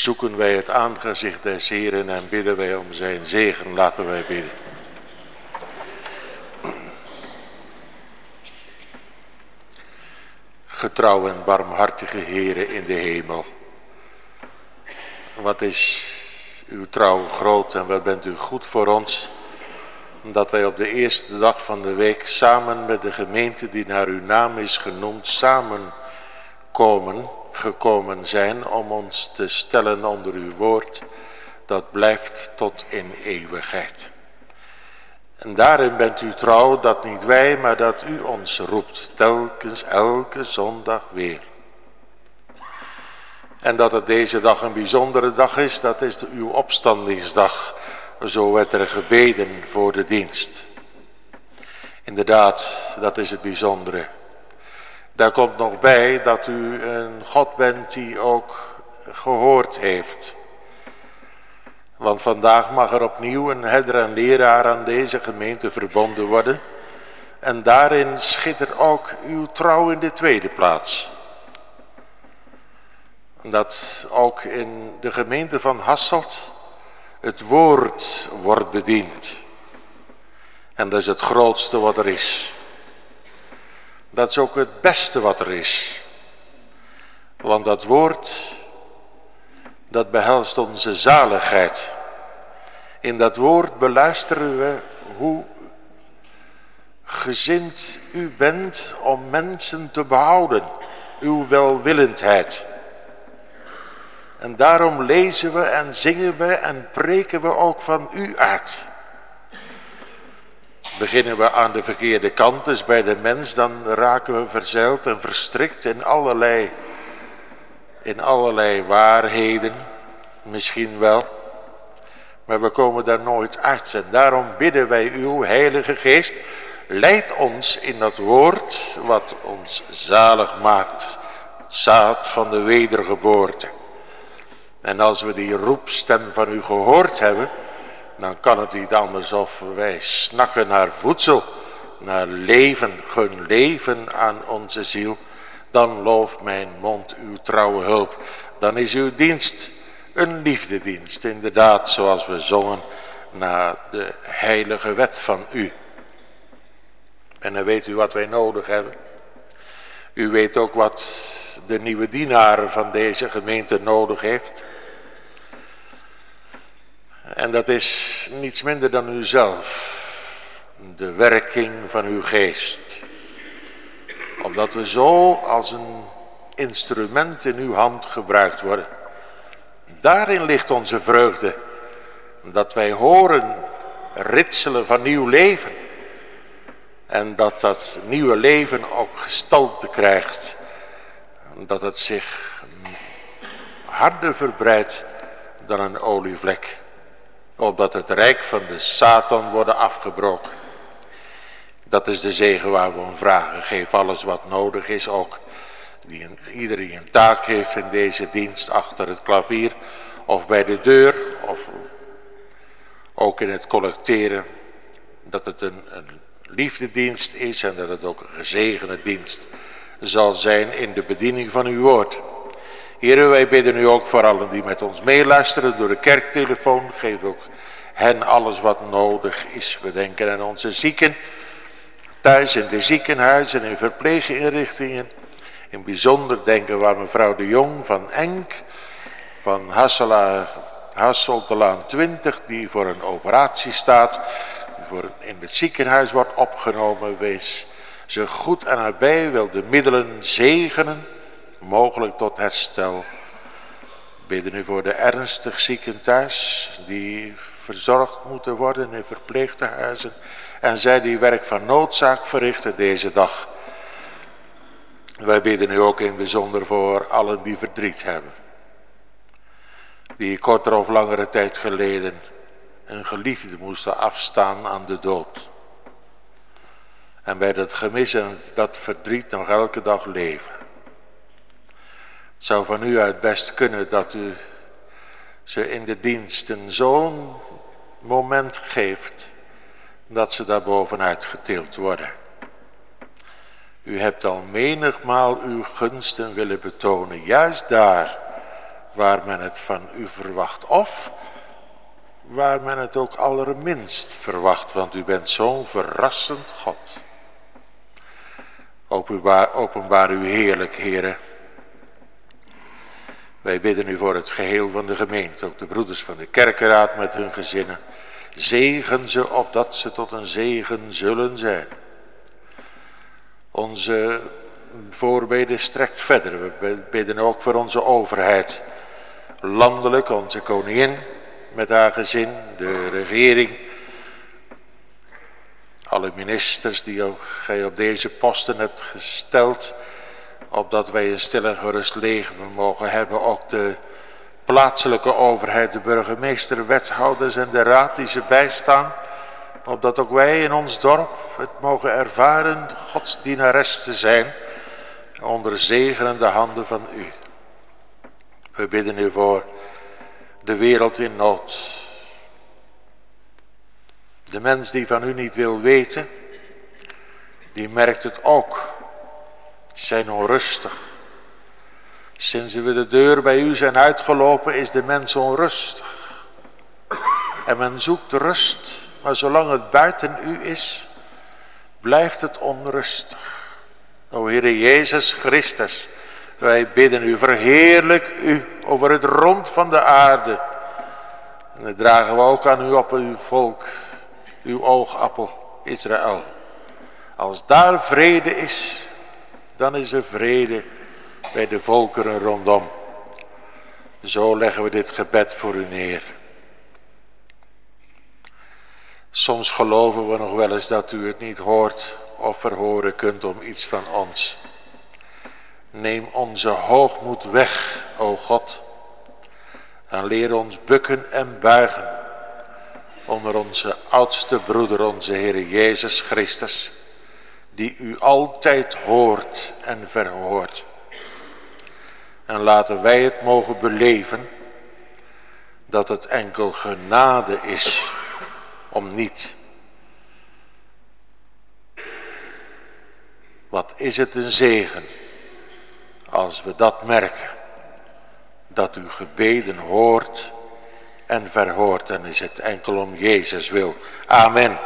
zoeken wij het aangezicht des Heren en bidden wij om zijn zegen. Laten wij bidden. Getrouw en barmhartige Heren in de hemel. Wat is uw trouw groot en wat bent u goed voor ons. Dat wij op de eerste dag van de week samen met de gemeente die naar uw naam is genoemd, samen komen, gekomen zijn om ons te stellen onder uw woord. Dat blijft tot in eeuwigheid. En daarin bent u trouw dat niet wij, maar dat u ons roept, telkens elke zondag weer. En dat het deze dag een bijzondere dag is, dat is uw opstandingsdag. Zo werd er gebeden voor de dienst. Inderdaad, dat is het bijzondere. Daar komt nog bij dat u een God bent die ook gehoord heeft. Want vandaag mag er opnieuw een herder en leraar aan deze gemeente verbonden worden. En daarin schittert ook uw trouw in de tweede plaats. Dat ook in de gemeente van Hasselt het woord wordt bediend. En dat is het grootste wat er is. Dat is ook het beste wat er is. Want dat woord, dat behelst onze zaligheid. In dat woord beluisteren we hoe gezind u bent om mensen te behouden. Uw welwillendheid. En daarom lezen we en zingen we en preken we ook van u uit. Beginnen we aan de verkeerde kant, dus bij de mens, dan raken we verzeild en verstrikt in allerlei, in allerlei waarheden, misschien wel. Maar we komen daar nooit uit. En daarom bidden wij uw heilige geest, leid ons in dat woord wat ons zalig maakt. Het zaad van de wedergeboorte. En als we die roepstem van u gehoord hebben, dan kan het niet anders of wij snakken naar voedsel, naar leven, gun leven aan onze ziel. Dan looft mijn mond uw trouwe hulp. Dan is uw dienst een liefdedienst, inderdaad, zoals we zongen naar de heilige wet van u. En dan weet u wat wij nodig hebben. U weet ook wat de nieuwe dienaar van deze gemeente nodig heeft. En dat is niets minder dan uzelf. De werking van uw geest. Omdat we zo als een instrument in uw hand gebruikt worden. Daarin ligt onze vreugde. Dat wij horen ritselen van nieuw leven. En dat dat nieuwe leven ook gestalte krijgt. Dat het zich harder verbreidt dan een olievlek opdat het rijk van de Satan worden afgebroken. Dat is de zegen waar we om vragen. Geef alles wat nodig is ook. Die een, iedereen een taak heeft in deze dienst achter het klavier of bij de deur of ook in het collecteren. Dat het een, een liefdedienst is en dat het ook een gezegende dienst zal zijn in de bediening van uw woord. Heren, wij bidden u ook voor allen die met ons meeluisteren door de kerktelefoon. Geef ook hen alles wat nodig is. We denken aan onze zieken, thuis in de ziekenhuizen, in verpleeginrichtingen. In bijzonder denken we aan mevrouw de Jong van Enk, van Hassela, Hasseltelaan 20, die voor een operatie staat. Die voor in het ziekenhuis wordt opgenomen. Wees ze goed aan nabij, wil de middelen zegenen mogelijk tot herstel. Bidden u voor de ernstig zieken thuis, die verzorgd moeten worden in verpleegtehuizen. En zij die werk van noodzaak verrichten deze dag. Wij bidden u ook in bijzonder voor allen die verdriet hebben. Die korter of langere tijd geleden een geliefde moesten afstaan aan de dood. En bij dat gemis en dat verdriet nog elke dag leven zou van u uit best kunnen dat u ze in de diensten zo'n moment geeft dat ze daar bovenuit getild worden. U hebt al menigmaal uw gunsten willen betonen, juist daar waar men het van u verwacht. Of waar men het ook allerminst verwacht, want u bent zo'n verrassend God. Openbaar, openbaar uw heerlijk, heren. Wij bidden u voor het geheel van de gemeente, ook de broeders van de kerkenraad met hun gezinnen. Zegen ze opdat ze tot een zegen zullen zijn. Onze voorbeden strekt verder. We bidden ook voor onze overheid. Landelijk, onze koningin met haar gezin, de regering. Alle ministers die gij op deze posten hebt gesteld. Opdat wij een stil en gerust leven mogen hebben. Ook de plaatselijke overheid, de burgemeester, wethouders en de raad die ze bijstaan. Opdat ook wij in ons dorp het mogen ervaren Gods dienares te zijn onder zegenende handen van u. We bidden u voor de wereld in nood. De mens die van u niet wil weten, die merkt het ook. Zijn onrustig. Sinds we de deur bij u zijn uitgelopen is de mens onrustig. En men zoekt rust, maar zolang het buiten u is, blijft het onrustig. O Heere Jezus Christus, wij bidden u, verheerlijk u over het rond van de aarde. En dat dragen we ook aan u op, uw volk, uw oogappel, Israël. Als daar vrede is, dan is er vrede bij de volkeren rondom. Zo leggen we dit gebed voor u neer. Soms geloven we nog wel eens dat u het niet hoort of verhoren kunt om iets van ons. Neem onze hoogmoed weg, o God. En leer ons bukken en buigen onder onze oudste broeder, onze Heer Jezus Christus, die u altijd hoort en verhoort. En laten wij het mogen beleven dat het enkel genade is om niet Wat is het een zegen als we dat merken. Dat u gebeden hoort en verhoort. En is het enkel om Jezus wil. Amen.